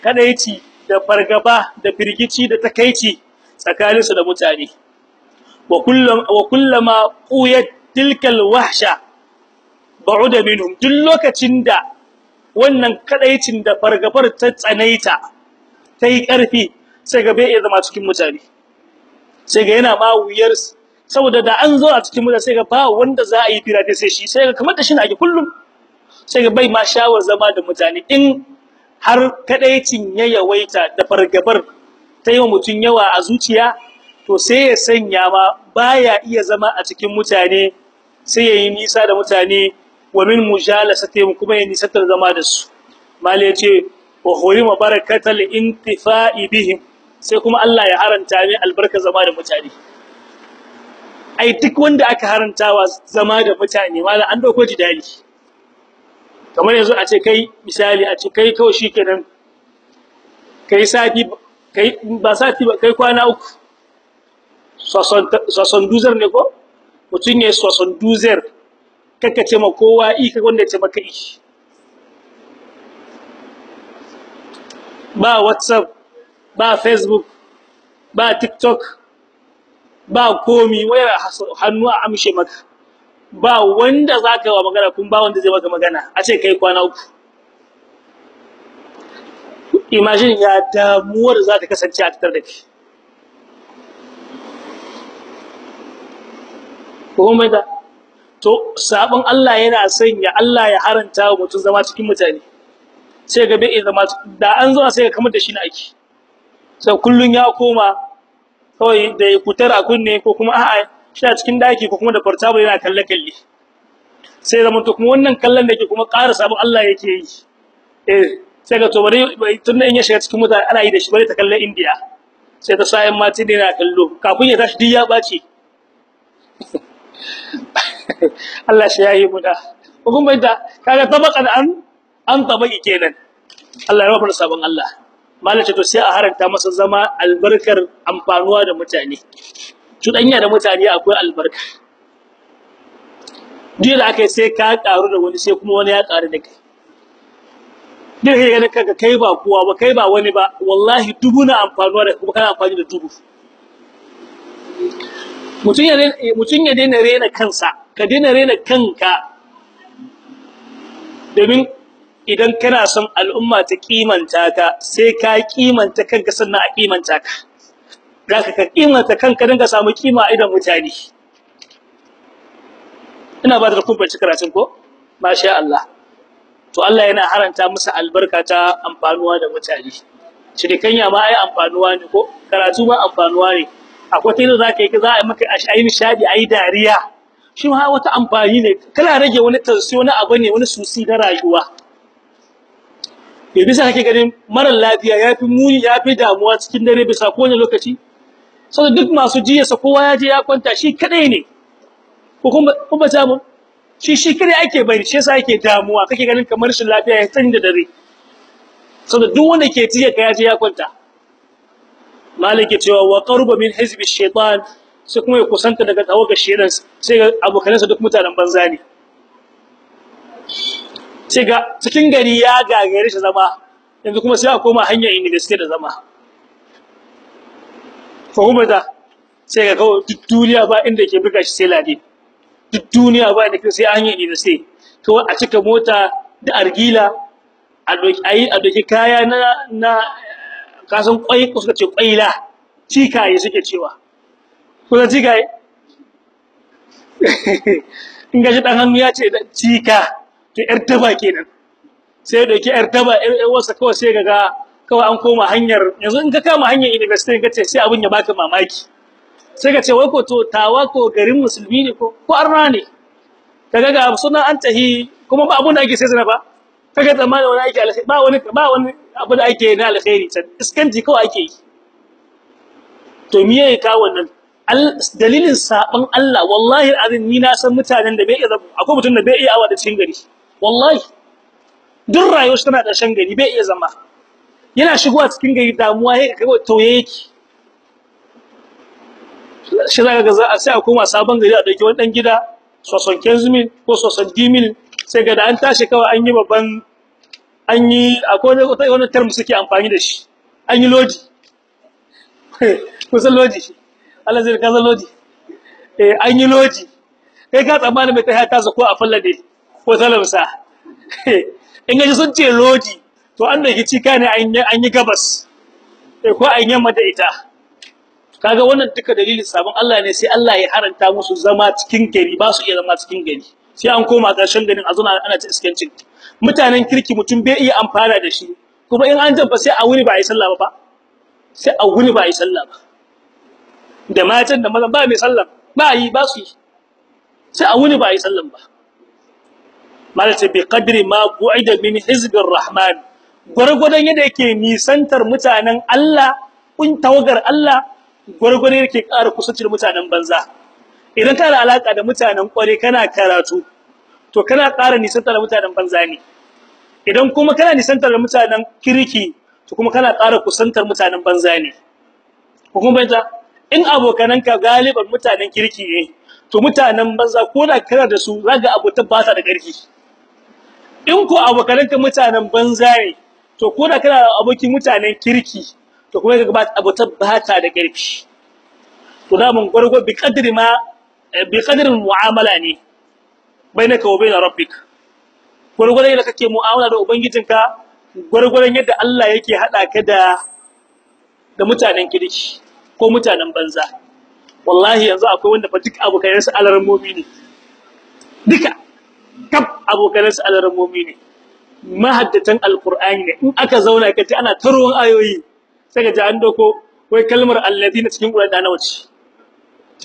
S1: kadaici da fargaba da firgici da takeici tsakaninsu da mutane. Wa kullama wa kullama quyat tilkal wahsha ba'uda minhum. Duk lokacin da wannan kadaicin da fargabar ta tsanaita tai ƙarfi sai ga bai zama cikin mutane. Sai ga yana ma wuyar saboda da an zo a cikin mutane sai ga ba wanda za a yi fira sai shi sai ga kamar da shi ake kullum. Sai ga bai ma shawar zama da mutane. In har kadaicin ya yawaita da fargabar ta yi wa mutum yawa a zuciya to sai ya sanya ma baya iya zama a cikin mutane sai ya yi nisa da mutane wa min mujalasatihim kuma ya nisa da zama da su. Mali ya ce wa hurima barakatal intifa'i bihim. Sai kuma Allah ya haranta mai albarka zama da mutane. Ai duk wanda aka harantawa zama da mutane mallan an ɗauko jidali kamar yanzu a ce kai misali a ce kai kawai shikenan kai sati kai ba sati ba kai kwana uku. Soson duzar ne ko? Mutum ya soson kaka ce ma kowa i ka wanda ce maka i. Ba whatsapp ba facebook ba tiktok ba komi wayar hannu a amshe maka. Ba wanda za ka yi wa magana kun ba wanda zai maka magana a ce kai kwana uku. Imagine ya damuwar za ta kasance a tattar da ke kuma da to sabon Allah yana sanya Allah ya haranta wa mutum zama cikin mutane. Sai ga bai zama da an zo sai ga kamar da shi na aiki. Sai kullun ya koma kawai da ya kutar a kunne ko kuma a'a shi a cikin daki ko kuma da portable yana kalle kalle sai zama to kuma wannan kallon da yake kuma ƙara sabon Allah yake yi. Eh sai ga to bari tun da in ya shiga cikin mutane ana yi da shi bari ta kalle India. Sai ta sayan mati da yana kallo. Kafin ya tashi duk ya bace Allah shi yayi mu da. Kuma da kaga tabakan an an tabaki kenan. Allah ya rafa sabon Allah. Malace to sai a haranta masa zama albarkar amfanuwa da mutane. Cudanya da mutane akwai albarka. Duk da akai sai ka karu da wani sai kuma wani ya karu da kai. Duk kai ganin kaga kai ba kowa ba kai ba wani ba wallahi dubu na amfanuwa da kuma kana amfani da dubu. Mutun ya daina rena kansa. Ka daina rena kanka domin idan kana son al'umma ta kimanta ka sai ka kimanta kanka sannan a kimanta ka. Zaka ka kimanta kanka dan ka samu kima a idan mutane. Ina ba da kumbaci karatun ko? Masha Allah. To Allah yana haranta musu albarka ta amfanuwa da mutane. Shirikanya ma ai amfanuwa ne ko? Karatu ma amfanuwa ne. Akwai tayin zaka yi za a yi maka ayi nishadi ayi dariya. Shi ma wata amfani ne. Kana rage wani tansiyo na abu ne wani susi na rayuwa. Ya bisa kake ganin marar lafiya yafi muni yafi damuwa cikin dare bisa kowane lokaci. Saboda duk masu jiyarsa kowa ya je ya kwanta shi kadai ne. Ko kuma ta mu shi shi kadai ake bari shi yasa yake damuwa. Kake ganin kamar shi lafiya ya tsayin da dare. Saboda duk wanda ke jiya ka ya je ya kwanta. Malike cewa wa qarba min hizbi shaytan sai kuma ya kusanta daga tawagar shedan sai ga abokanansa duk mutanen banza ne. Sai ga cikin gari ya gagare shi zama yanzu kuma sai a koma hanyar university da zama. Fahimta sai ga duk duniya ba inda ke buga shi sai lade duk duniya ba inda sai hanyar university kawai a cika mota da argila a doki a doki kaya na na kasan kwai suka ce kwaila cikaye suke cewa. Ko da cikaye in ga shi dan hannu ya ce cika to yar taba kenan. Sai da ke yar taba yar wasa kawai sai ga kawai an koma hanyar yanzu in ka kama hanyar university ka ce sai abin ya baka mamaki. Sai ka ce wai ko to tawa ko garin musulmi ne ko ko arna ne. Kaga ga suna an tahi kuma ba abun da ake sai zina ba. Kaga tsammanin wani aiki alheri ba wani ba wani abu da ake na alkhairi iskanci kawai ake yi. To me yake kawo wannan? Dalilin saban Allah wallahi azin ni na san mutanen da bai iya akwai mutum da bai iya awa da cikin gari. Wallahi. Duk rayuwar shi tana da shan gari bai iya zama. Yana shigowa cikin gari damuwa yake kai tauye yake. Shi zaka ga za a sai a koma sabon gari a ɗauki wani dan gida soson kenzmin ko soson dimin sai ga da an tashi kawai an yi babban an yi akwai wani term suke amfani da shi. An yi lodi. Kusan lodi. Allah zai kaza lodi. Eh an yi lodi. Kai ka tsammani mai kai ta ko a fallade ko talamsa in ga sun ce lodi to an ɗauki cika ne an yi gabas. Eh ko an yamma da ita. Kaga wannan duka dalilin sabon Allah ne sai Allah ya haranta musu zama cikin gari ba su iya zama cikin gari. Sai an koma ƙarshen garin a zuna ana ta iskancin. Mutanen kirki mutum bai iya amfana da shi. Kuma in an jamfa sai a wuni ba a yi sallah ba sai a wuni ba a yi sallah ba. Da matan da mazan ba mai sallah ba yi ba su sai a wuni ba yi sallah ba. Malata bi qadri ma bu'ida min hizbir rahman. Gwargwadon yadda yake nisantar mutanen Allah kun tawagar Allah gwargwadon yake ƙara kusanci da mutanen banza. Idan kana alaka da mutanen kware kana karatu to kana ƙara nisantar da mutanen banza ne. Idan kuma kana nisantar da mutanen kirki to kuma kana ƙara kusantar mutanen banza ne. Ko kuma banta in abokananka galiban mutanen kirki ne to mutanen banza ko da kana da su zaga abota ba ta da ƙarfi. In ko abokananka mutanen banza ne to ko da kana abokin mutanen kirki to kuma ga abota ba ta da ƙarfi. To da mun gwargo bi kadri ma bi kadrin mu'amala ne bainaka wa bain rabbik. Gurgurdan yadda kake mu'amala da ubangijinka gurgurdan yadda Allah yake hada ka da da mutanen kirki. Ko mutanen banza. Wallahi yanzu akwai wanda fa duk abokan su alarmomi ne. Duka kaf abokan su alarmomi ne. Mahaddatan alqur'ani ne. In aka zauna kace ana tarwon ayoyi sai ka ji an doko wai kalmar alladina cikin qur'ani da nawa ce.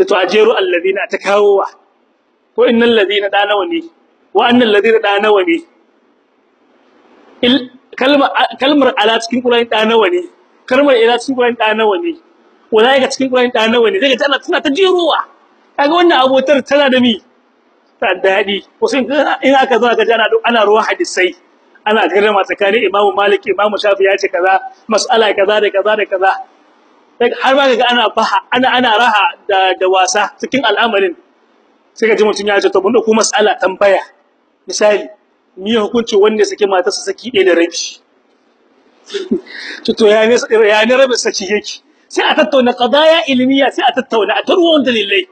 S1: To ajeru alladina ta kawowa. Ko innal ladina da nawa ne? Wa annal ladina da nawa ne? Kalmar kalmar ala cikin qur'ani da nawa ne? Kalmar ila cikin qur'ani da nawa ne? Wallahi ga cikin qur'ani da nawa ne? Zai ga tana tana ta jeruwa kaga wannan abotar tana da mi ta daɗi ko sai in aka zo aka ji ana ana ruwa hadisai ana garma tsakanin imamu malik imamu shafi ya ce kaza mas'ala kaza da kaza da kaza. Har ma ga ana baha ana ana raha da da wasa cikin al'amarin. Sai ka ji mutun ya ce to mun ɗauko mas'ala tambaya. Misali ni hukunci wanda sake mata su saki ɗaya da rabi? To ya ne ya ne rabi saki yake? Sai a tattauna qadaya ilmiya sai a tattauna a tarwon dalilai.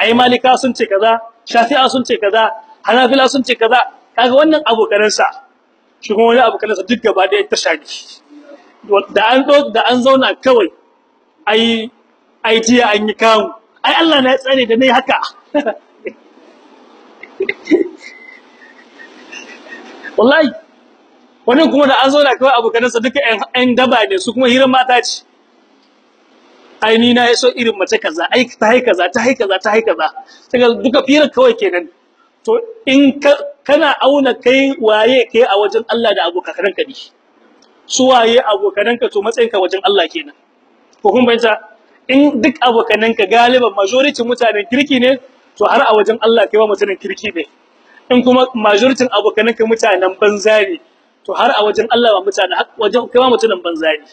S1: Ai malika sun ce kaza shafi'a sun ce kaza hanafila sun ce kaza. Kaga wannan abokanan sa shi kuma wani abokanan sa duk gaba da ta shaki da an da an zauna kawai ai ai jiya an yi kawo ai Allah na tsare da na yi haka. Wallahi wani kuma da an da kawai abokanansa duka ƴan daba ne su kuma hirar mata ce. Ai ni na yaso irin mace kaza ai ta hai kaza ta hai kaza ta hai kaza. Daga duka firar kawai kenan. To in kana auna kai waye kai a wajen Allah da abokananka ne. Su waye abokananka to matsayinka wajen Allah kenan. Ko kun bayyana in duk abokananka galiban majority mutanen kirki ne to har a wajen Allah kai wa mutanen kirki ne. In kuma majority abokananka mutanen banza ne to har a wajen Allah ba mutanen wajen kai wa mutanen banza ne.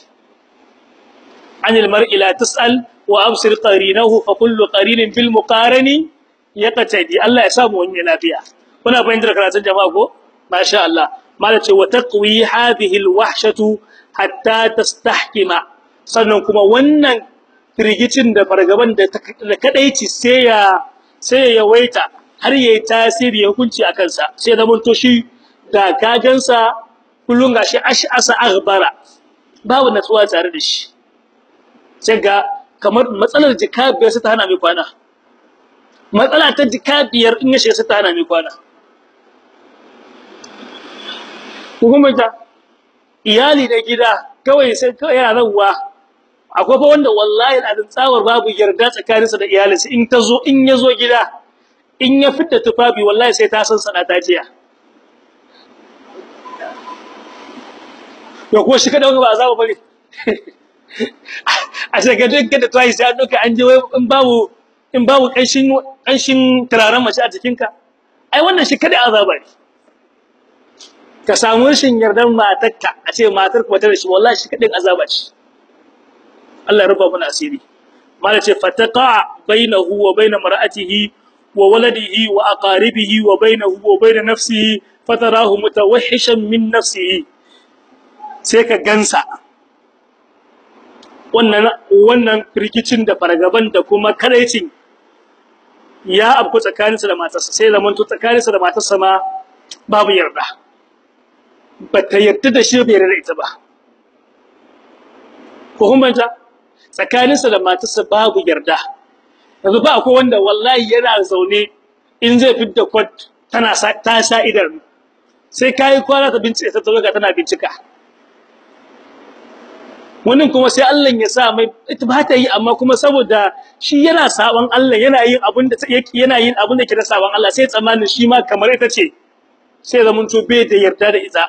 S1: Anil mar'i la tas'al wa absir qarinahu fa kullu qarinin bil muqarani yaqtadi. Allah ya samu wani lafiya. Kuna fahimtar karatun jama'a ko? Masha Allah. Mala ce wa taqwi hadhihi wahshatu hatta sannan kuma wannan firgicin da fargaban da kadaici sai ya sai ya waita har yayi tasiri hukunci akan sa sai da mun to shi da kagansa kullun gashi ash'asa aghbara. Babu natsuwa tare da shi. Sai ga kamar matsalar jika biyar sai ta hana mai kwana. Matsala ta jika biyar in ya shiga sai ta hana mai kwana. Hukumta iyali da gida kawai sai kawai yana rawa akwai fa wanda wallahi alazin tsawar babu yarda tsakaninsa da iyalinsa. In ta zo in ya zo gida in ya fitta tufafi wallahi sai ta san sana ta jiya. Ya ko shi kada ba azaba ba ne a shaka duk kada tayi sai an doka an je in babu in babu kanshin kanshin turaren mace a jikinka ai wannan shi kada azaba ne. Ka samu rashin yardan matarka a ce matar ku da shi wallahi shi kadin azaba ce. Allah ya ruba mana asiri. Mala ce fataqa bainahu wa bain mar'atihi wa waladihi wa aqaribihi wa bainahu wa bain nafsihi fatarahu mutawahhishan min nafsihi. Sai ka gansa. Wannan wannan rikicin da fargaban da kuma karaicin ya abu tsakaninsa da matarsa sai zaman to tsakaninsa da matarsa ma babu yarda. Ba ta yarda da shi bai yarda ita ba. Ko kun banta tsakaninsa da matarsa babu yarda. Yanzu ba akwai wanda wallahi yana zaune in zai fidda kwat tana ta sha idan. Sai kai kwana ta bincike ta tawaga tana bincika. Wannan kuma sai Allah ya sa mai ita ba ta yi amma kuma saboda shi yana saban Allah yana yin abin da yana yin abin da ke da saban Allah sai tsammanin shi ma kamar ita ce. Sai zaman to bai da yarda da ita.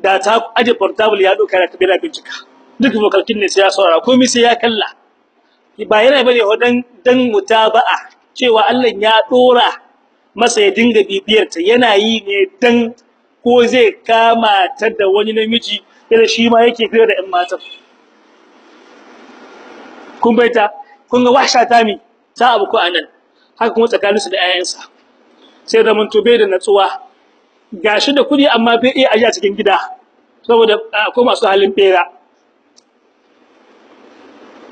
S1: Da ta aje portable ya doka da kabila bincika. Duk vokalkin ne sai ya saurara komai sai ya kalla. Ba yana ba ne wadan dan mutaba'a cewa Allah ya dora masa ya dinga bibiyar ta. Yana yi ne dan ko zai kama ta da wani namiji yana shi ma yake fira da ƴan matan. Kun baita kun ga wahsha ta mi ta abu ko a nan. Haka kuma tsakaninsu da 'ya'yansa sai da mun tobe da natsuwa. Gashi da kuɗi amma bai iya aje a cikin gida saboda akwai masu halin bera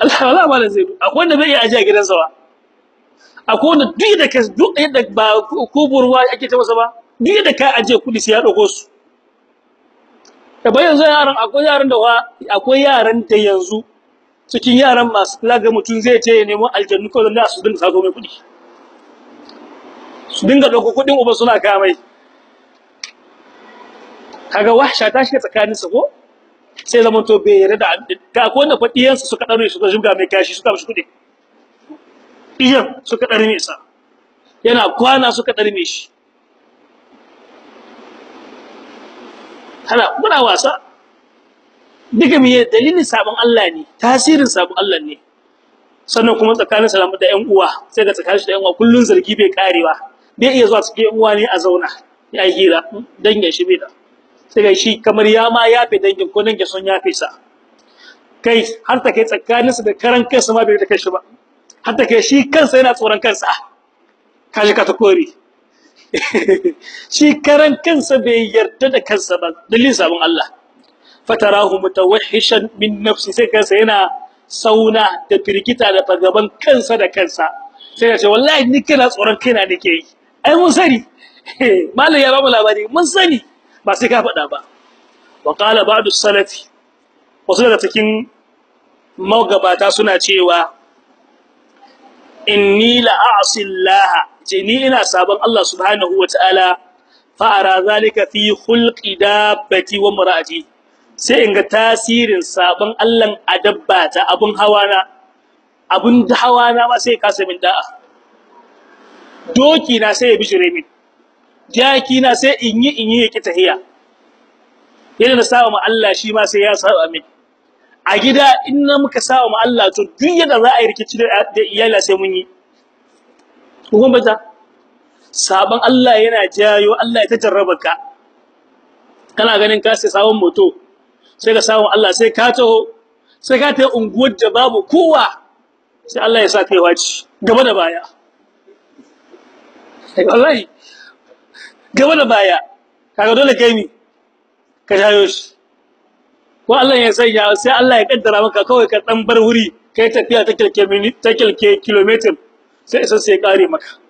S1: Allah wala zai akwai wanda bai iya aje a gidansa ba. Akwai wanda duk da ka duk da ba kuburwa ake ta masa ba duk da ka aje kuɗi sai ya ɗauko su. Da bayan yanzu yaran akwai yaran da akwai yaran da yanzu cikin yaran masu laga mutum zai ce ya nemo aljannu ko da su dinga sako mai kuɗi su dinga ɗauko kuɗin uba suna kamai kaga wahsha ta shiga tsakanin su ko? Sai zaman to bai yarda da ka ko wanda fadiyan su suka dare suka jimga mai kashi suka mishi kuɗi iyan suka dare mai sa. Yana kwana suka dare mai shi. Hala muna wasa. Duka miye dalilin sabon Allah ne tasirin sabon Allah ne. Sannan kuma tsakanin salamu da ƴan uwa sai ga tsakanin shi da ƴan uwa kullun zargi bai karewa bai iya zuwa cikin ƴan uwa ne a zauna ya hira dangin shi bai da. Sai ga shi kamar ya ma yafe dangin ko dangin sun yafe sa. Kai har ta kai tsakaninsa da karan kansa ma bai da kai shi ba. Har ta kai shi kansa yana tsoron kansa. Kaji ka ta kore shi karan kansa bai yarda da kansa ba dalilin sabon Allah. Fatarahu mutawahhishan min nafsi sai kansa yana sauna da firgita da fagaban kansa da kansa. Sai ya ce wallahi ni kana tsoron kaina nake yi. Ai mun sani. Mallan ya ba mu labari mun sani. Ba sai ka faɗa ba. Wa qala ba'du salafi wasu daga cikin magabata suna cewa inni la a'si Allah ni ina sabon Allah subhanahu wataala fa ara zalika fi khulqi dabbati wa mar'ati sai in ga tasirin sabon Allah a dabba ta abun hawana abun hawana ma sai ka min da'a. Doki na sai ya bijire min. Jaki na sai in yi in yi yake tahiya. Yana da sawa ma Allah shi ma sai ya saba min. A gida in na muka sawa ma Allah to duk yadda za a yi rikici da iyala sai mun yi. Kun bata sabon Allah yana jayo Allah ya ta ka. Kana ganin ka sai sabon moto sai ka samu Allah sai ka taho sai ka tayi unguwar da babu kowa sai Allah ya sa kai waci gaba da baya. Wallahi gaba da baya. Kaga dole kai mi? Ka jayo shi. Ko Allah ya sanya sai Allah ya kaddara maka kawai ka dan bar wuri kai tafiya ta kilke ta kilke kilometer sai isa sai kare maka.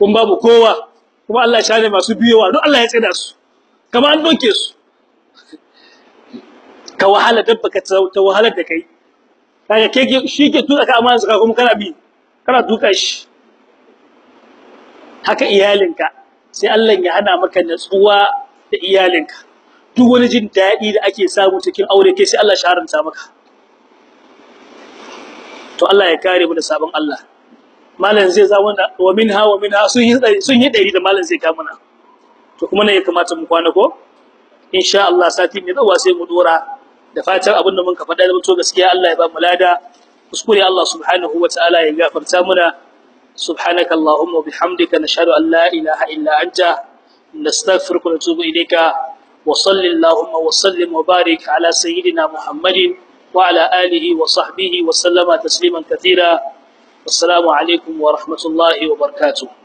S1: Kun babu kowa kuma Allah ya shane masu biyowa don Allah ya tsida su. Kamar an doke su. Ka wahala dabba ka ta wahala da kai. Kaga ke shi ke tuka ka amma zaka kuma kana bi kana tuka shi. Haka iyalinka sai Allah ya hana maka natsuwa da iyalinka. Duk wani jin daɗi da ake samu cikin aure kai sai Allah sharanta maka. To Allah ya kare mu da sabon Allah. Malam zai za wanda wa minha wa minha sun yi sun yi dari da malam zai ka mana to kuma ne ya kamata mu kwana ko? Insha Allah sati mai zuwa sai mu dora. Da fatan abin da mun ka faɗa da gaskiya Allah ya ba mu lada. Kuskure Allah subhanahu wataala ya gafarta muna. Subhanaka allahumma bihamdika nashhadu an la ilaha illa anta nastaghfiruka wa natubu ilayka. Wa sallallahu wa sallim wa barik ala sayyidina muhammadin wa ala alihi wa sahbihi wa sallama tasliman katira assalamu alaikum wa rahmatullahi wa barakatuh.